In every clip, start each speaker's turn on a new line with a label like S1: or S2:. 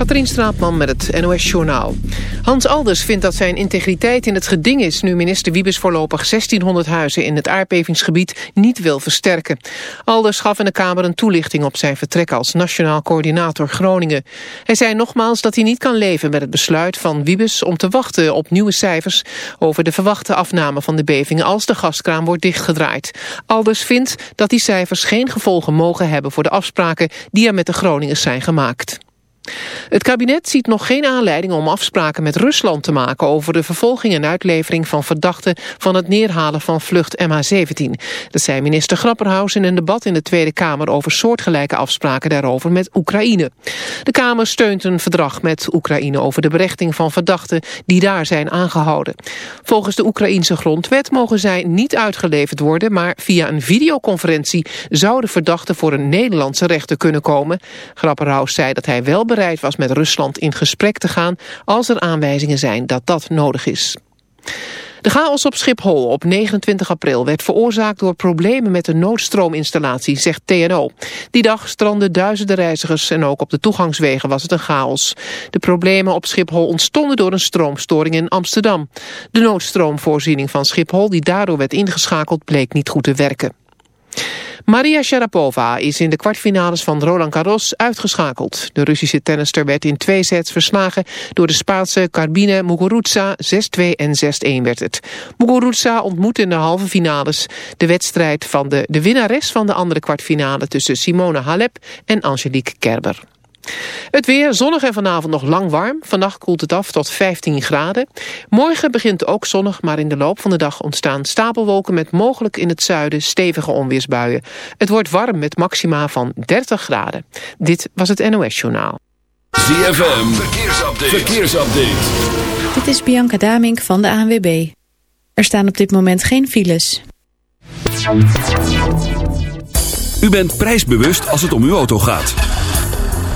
S1: Katrien Straatman met het NOS-journaal. Hans Alders vindt dat zijn integriteit in het geding is... nu minister Wiebes voorlopig 1600 huizen in het aardbevingsgebied niet wil versterken. Alders gaf in de Kamer een toelichting op zijn vertrek als Nationaal Coördinator Groningen. Hij zei nogmaals dat hij niet kan leven met het besluit van Wiebes... om te wachten op nieuwe cijfers over de verwachte afname van de bevingen... als de gaskraan wordt dichtgedraaid. Alders vindt dat die cijfers geen gevolgen mogen hebben... voor de afspraken die er met de Groningers zijn gemaakt. Het kabinet ziet nog geen aanleiding om afspraken met Rusland te maken over de vervolging en uitlevering van verdachten van het neerhalen van vlucht MH17. Dat zei minister Grapperhaus in een debat in de Tweede Kamer over soortgelijke afspraken daarover met Oekraïne. De Kamer steunt een verdrag met Oekraïne over de berechting van verdachten die daar zijn aangehouden. Volgens de Oekraïense grondwet mogen zij niet uitgeleverd worden, maar via een videoconferentie zouden verdachten voor een Nederlandse rechter kunnen komen. Grapperhaus zei dat hij wel bereid was met Rusland in gesprek te gaan als er aanwijzingen zijn dat dat nodig is. De chaos op Schiphol op 29 april werd veroorzaakt door problemen met de noodstroominstallatie, zegt TNO. Die dag stranden duizenden reizigers en ook op de toegangswegen was het een chaos. De problemen op Schiphol ontstonden door een stroomstoring in Amsterdam. De noodstroomvoorziening van Schiphol, die daardoor werd ingeschakeld, bleek niet goed te werken. Maria Sharapova is in de kwartfinales van Roland Garros uitgeschakeld. De Russische tennister werd in twee sets verslagen door de Spaanse Carbine Muguruza. 6-2 en 6-1 werd het. Muguruza ontmoet in de halve finales de wedstrijd van de, de winnares van de andere kwartfinale tussen Simone Halep en Angelique Kerber. Het weer zonnig en vanavond nog lang warm. Vannacht koelt het af tot 15 graden. Morgen begint ook zonnig, maar in de loop van de dag ontstaan stapelwolken... met mogelijk in het zuiden stevige onweersbuien. Het wordt warm met maxima van 30 graden. Dit was het NOS Journaal.
S2: ZFM, verkeersupdate. verkeersupdate.
S3: Dit is Bianca Damink van de ANWB. Er staan op dit moment geen files.
S2: U bent prijsbewust als het om uw auto gaat.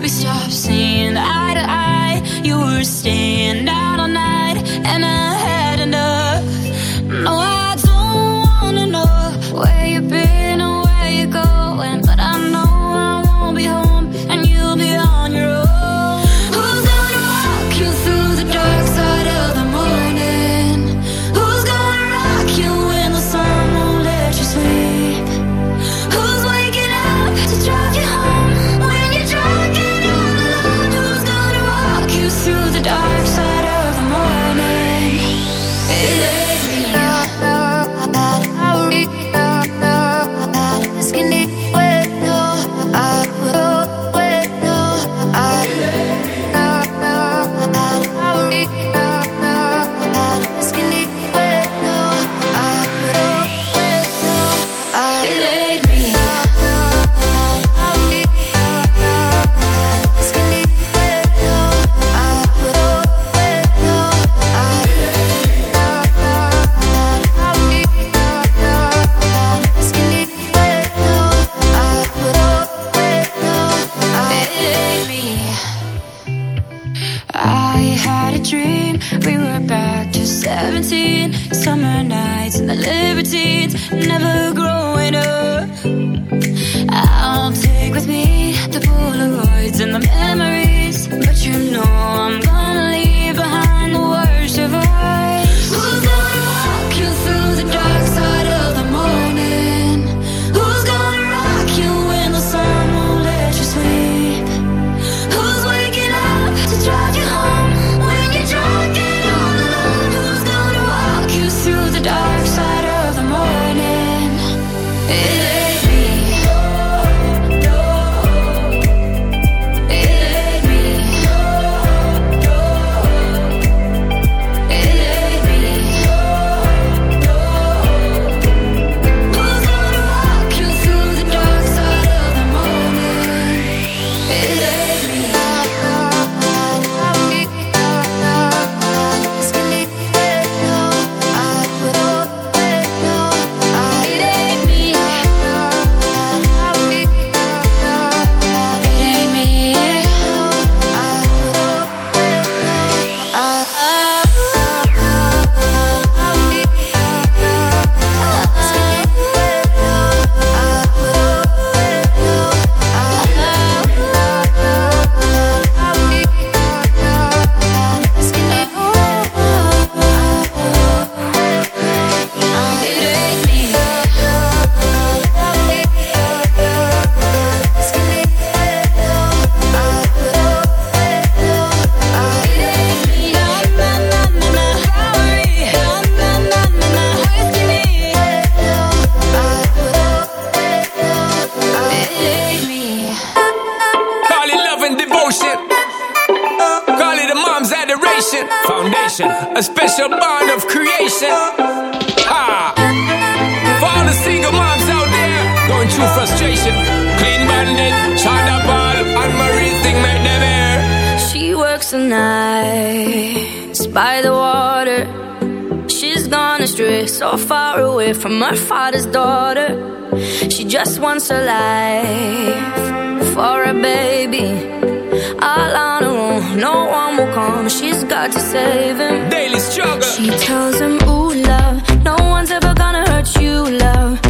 S4: we stopped seeing eye to eye. You were staying out living.
S5: Daily struggle.
S4: She tells him, Ooh, love, no one's ever gonna hurt you, love.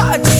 S6: Just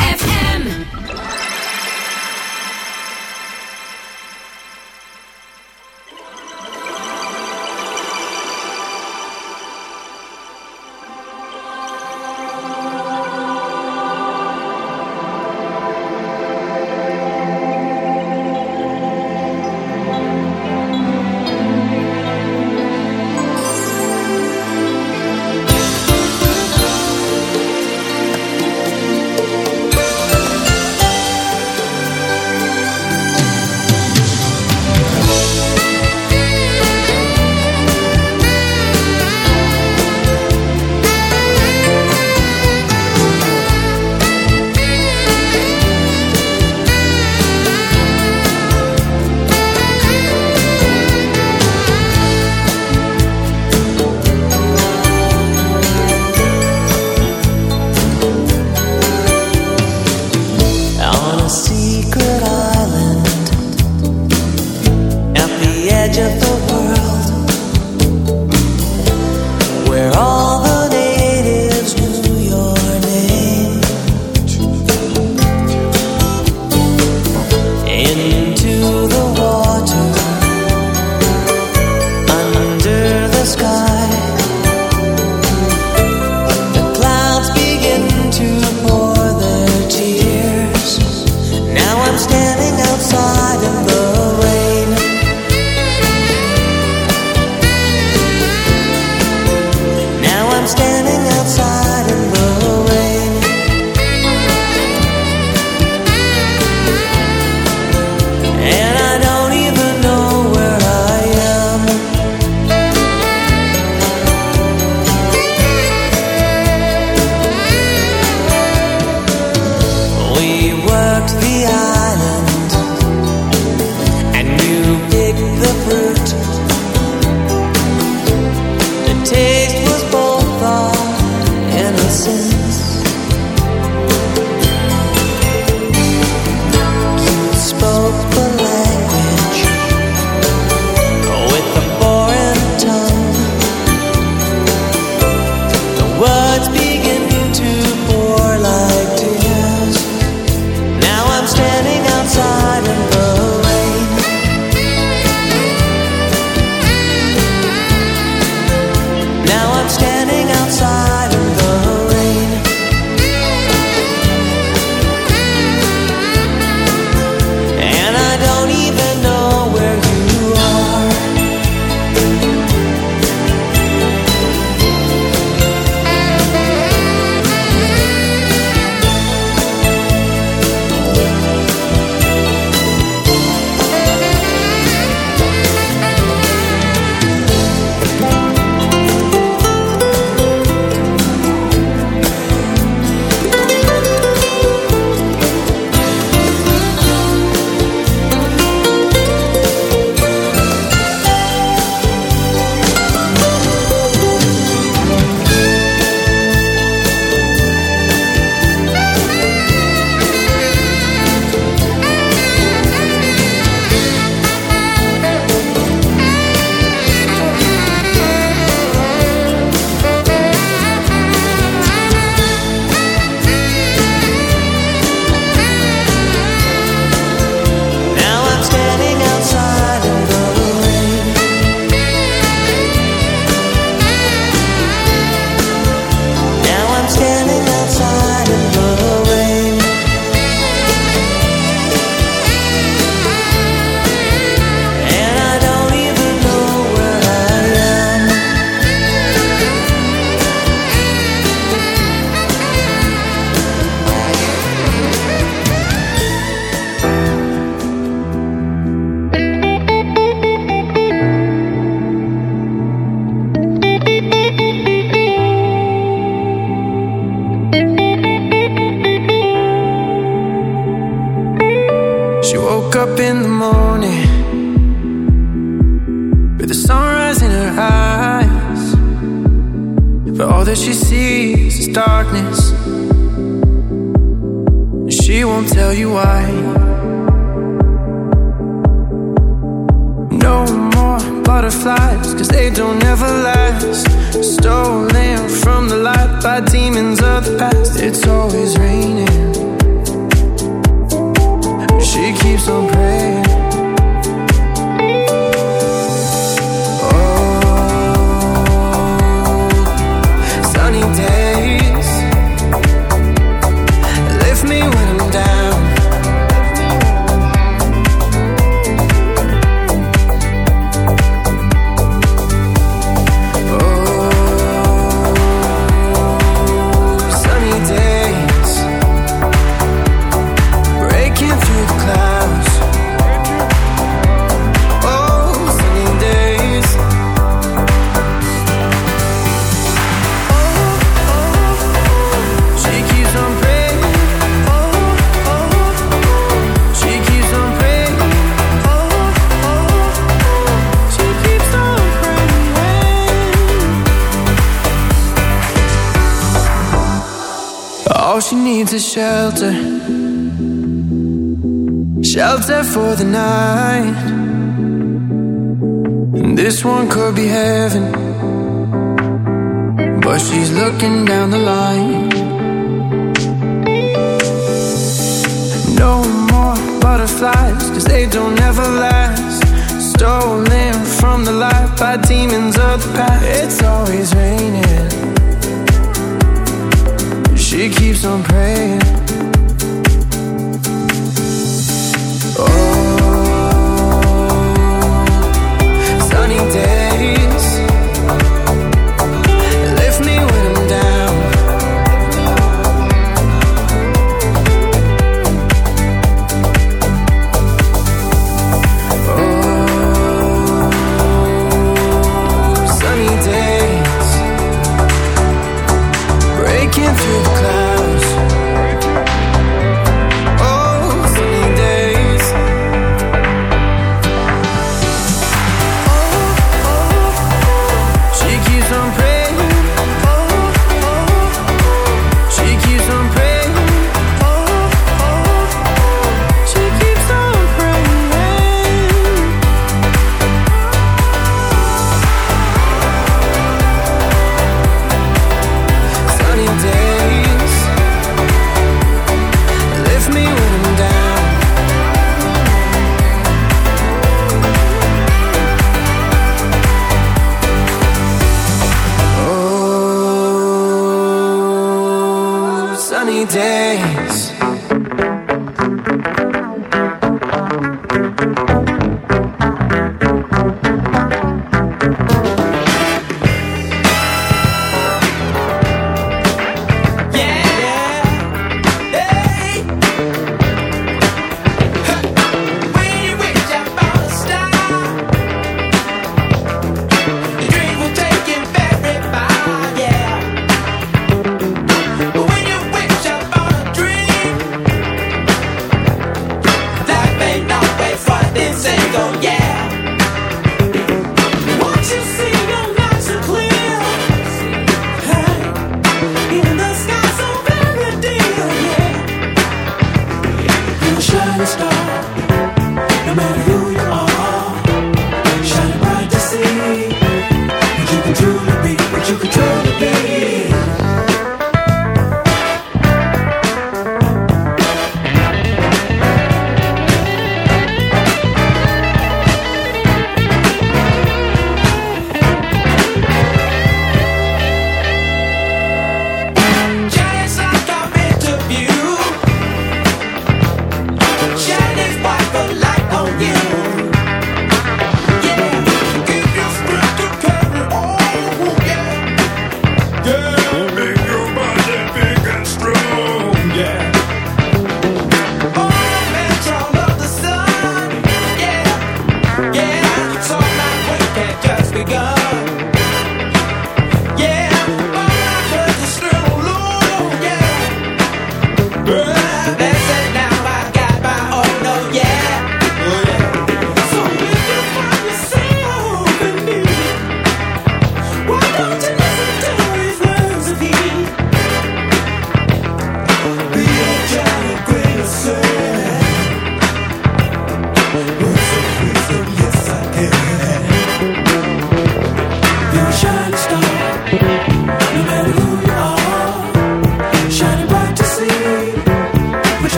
S6: It's always raining.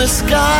S6: the
S7: sky.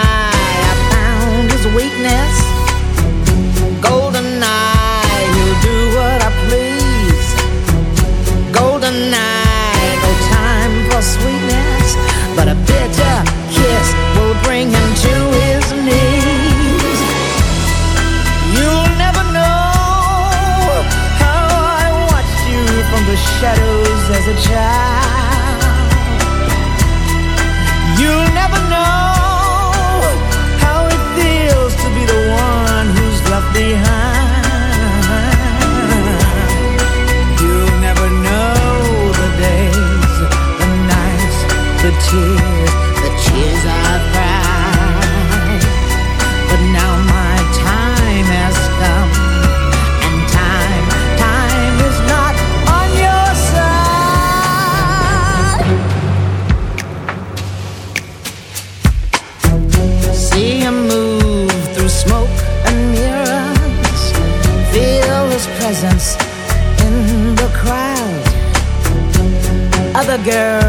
S8: Other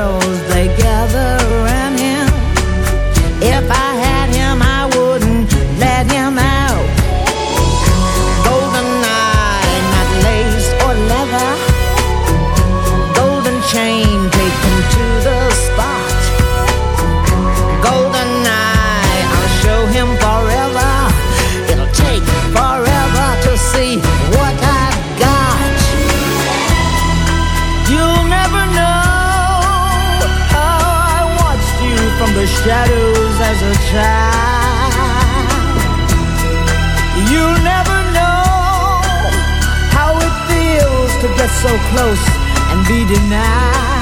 S8: You'll never know how it feels to get so close and be denied.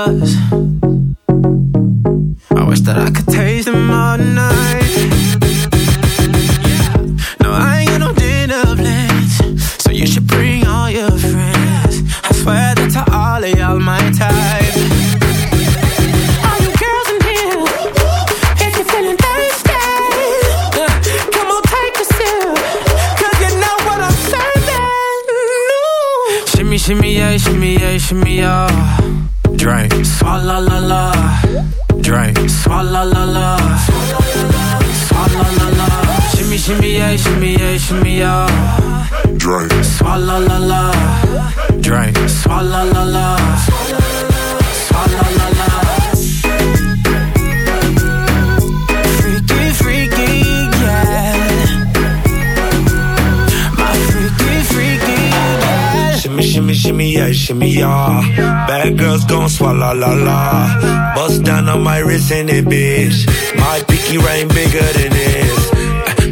S6: Shimmy, yeah, shimmy, yeah, shimmy, yeah. Drink, swalla la la. Drink, swalla la la. Swalla la la. Freaky, freaky, yeah. My freaky, freaky, yeah.
S9: Shimmy, shimmy, shimmy, yeah, shimmy, yeah. Bad girls gon' swallow la la. Bust down on my wrist in it, bitch. My pinky ring bigger than this.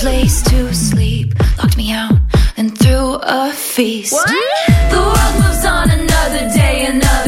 S10: place to sleep, locked me out, and threw a feast. The world moves on another day, another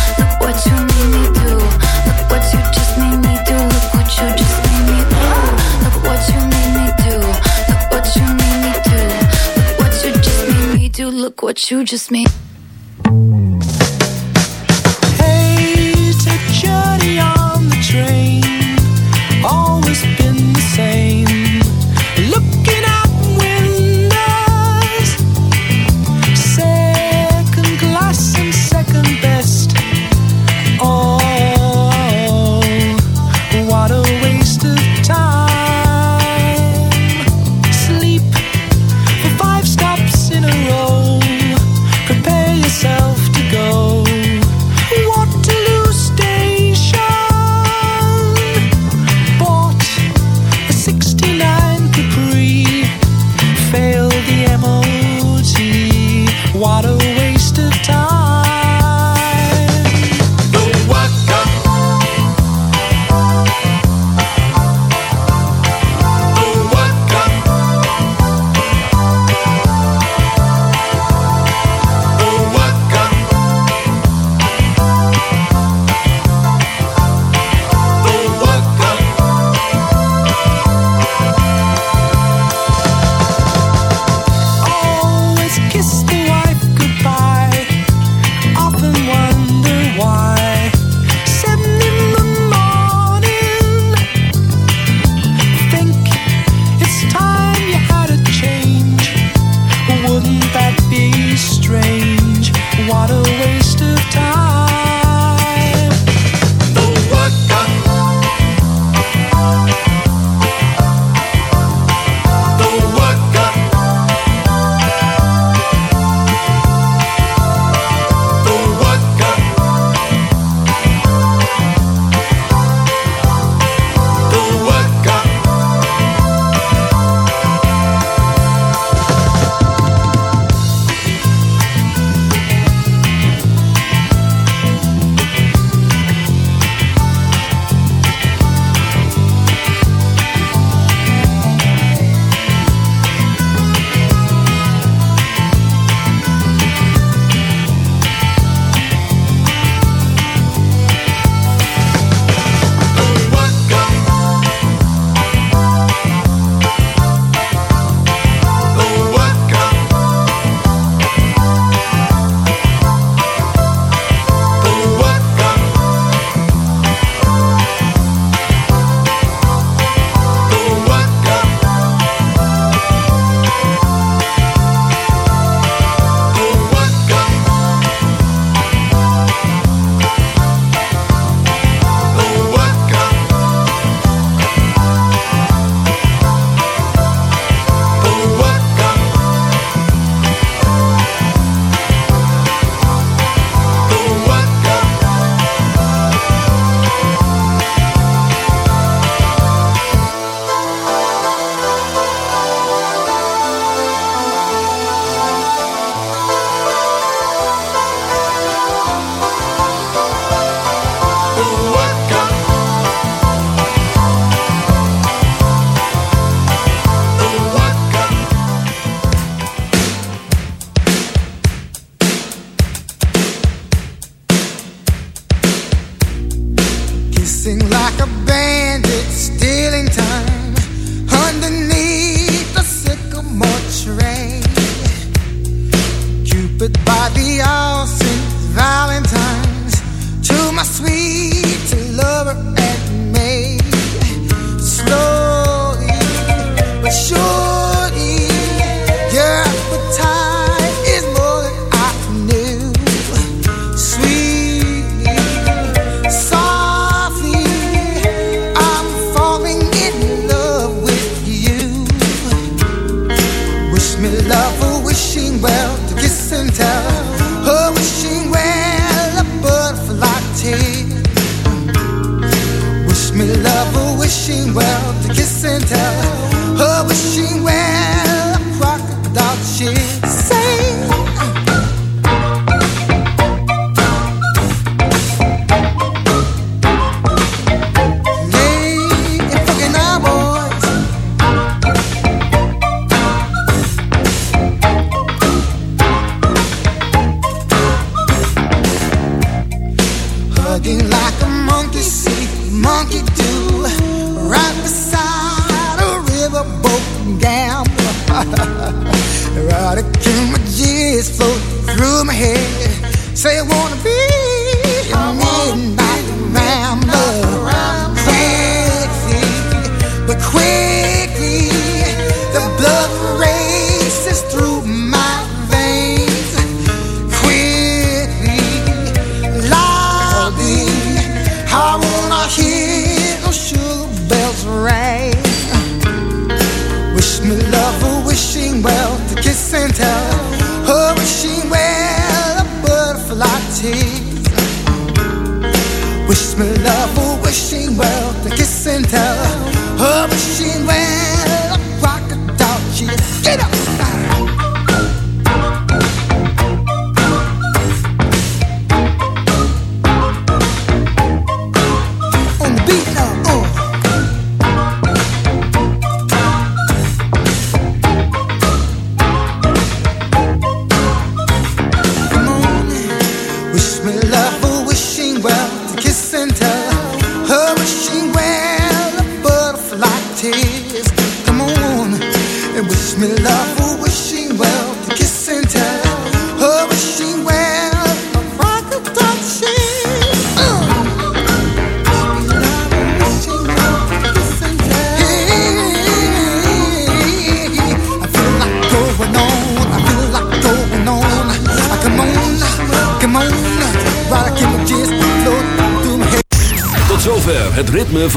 S10: What you just made.
S11: Got a dream of
S12: G's floating through my head. Say I wanna be
S13: 只是因为